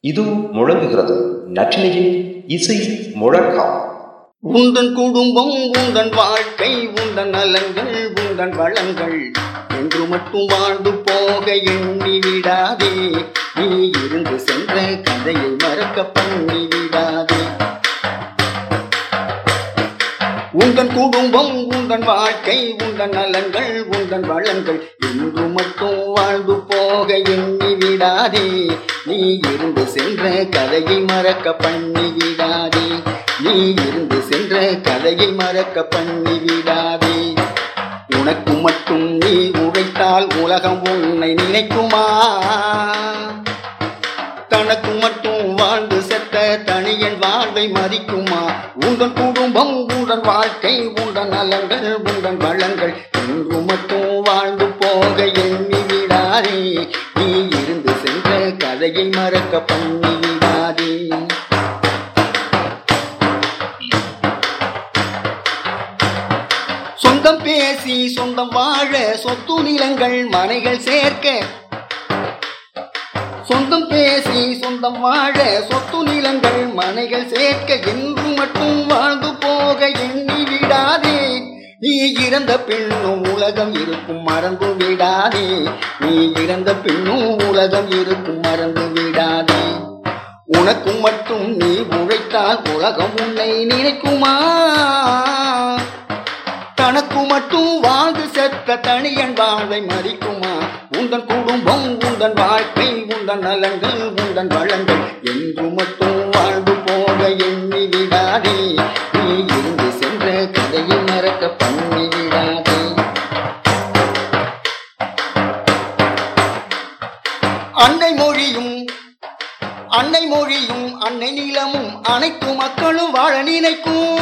இது முழங்குகிறது. நற்றினையின் இசை முழக்கம். உந்தன் குடும்பம் உந்தன் வாழ்க்கை உந்தன் நலங்கள் உந்தன் வளங்கள். என்று மட்டும் வாழ்ந்து போக எண்ணி விடாதே. நீ இருந்து சென்ற கதையை மறக்க பண்ணி உந்தன் குடும்பம் உந்தன் வாழ்க்கை உந்தன் நலன்கள் உந்தன் வளங்கள். என்று மட்டும் வாழ்ந்து போக எண்ணி விடாதே. நீ இருந்து சென்ற கதையை மறக்க பண்ணி விடாதே. நீ இருந்து சென்ற கதையை மறக்க பண்ணி விடாதே. உனக்கு மட்டும் நீ உழைத்தால் உலகம் உன்னை நினைக்குமா? தனக்கு மட்டும் வாழ்ந்து செத்த தனியன் வாழ்வை மதிக்குமா? உங்கள் கூட வாழ்க்கை உண்டன் நலங்கள் உண்டன் வளங்கள். இன்று மட்டும் வாழ்ந்து போக எண்ணி விடாதே. நீ இருந்து சென்ற கதையை மறக்க பண்ணி விடாதே. சொந்தம் பேசி சொந்தம் வாழ சொத்து நிலங்கள் மனைகள் சேர்க்க. சொந்தம் பேசி சொந்தம் வாழ சொத்து நிலங்கள் மனைகள் சேர்க்க. என்று மட்டும் வாழ்ந்து போக இறந்த பின்னும் உலகம் இருக்கும் மறந்து விடாதே. நீ இறந்த பின்னும் உலகம் இருக்கும் மறந்து விடாதே. உனக்கு மட்டும் நீ உழைத்தால் உலகம் உன்னை நினைக்குமா? தனக்கு மட்டும் வாழ்ந்து செத்த தனியன் வாழ்வை மதிக்குமா? உந்தன் குடும்பம் உந்தன் வாழ்க்கை உந்தன் நலங்கள் உந்தன் வளங்கள் என்று மட்டும் வாழ்ந்து போக எண்ணி விடாதே. அன்னை மொழியும் அன்னை மொழியும் அன்னை நிலமும் அனைத்து மக்களும் வாழ நினைக்கும்.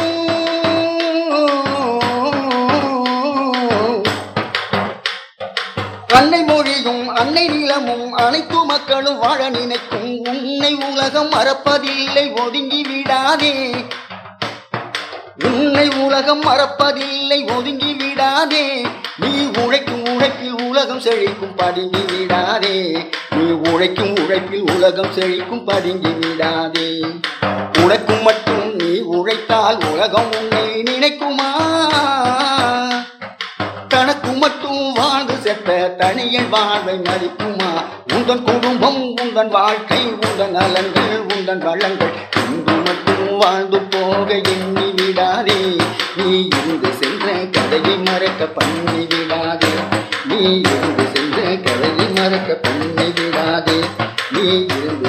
அன்னை மொழியும் அன்னை நிலமும் அனைத்து மக்களும் வாழ நினைக்கும். உன்னை உலகம் மறப்பதில்லை ஒதுங்கி விடாதே. உன்னை உலகம் மறப்பதில்லை ஒதுங்கி விடாதே. நீ உலகம் செழிக்கும் பதுங்கி விடாதே. நீ உழைக்கும் உழைப்பில் உலகம் செழிக்கும் பதுங்கி விடாதே. உனக்கும் மட்டும் நீ உழைத்தால் உலகம் உன்னை நினைக்குமா? தனக்கு மட்டும் வாழ்ந்து செத்த தனியன் வாழ்வை மதிக்குமா உந்தன் குடும்பம் உந்தன் வாழ்க்கை உந்தன் நலன்கள் உந்தன் வளங்கள். இங்கு மட்டும் வாழ்ந்து போக எண்ணி விடாதே. நீ இங்கு சென்ற கதையை மறக்க பண்ணி விடாதே நீ இருந்து சென்ற கதையை மறக்க பண்ணி விடாதே நீ இருந்து